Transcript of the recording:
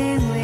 dancing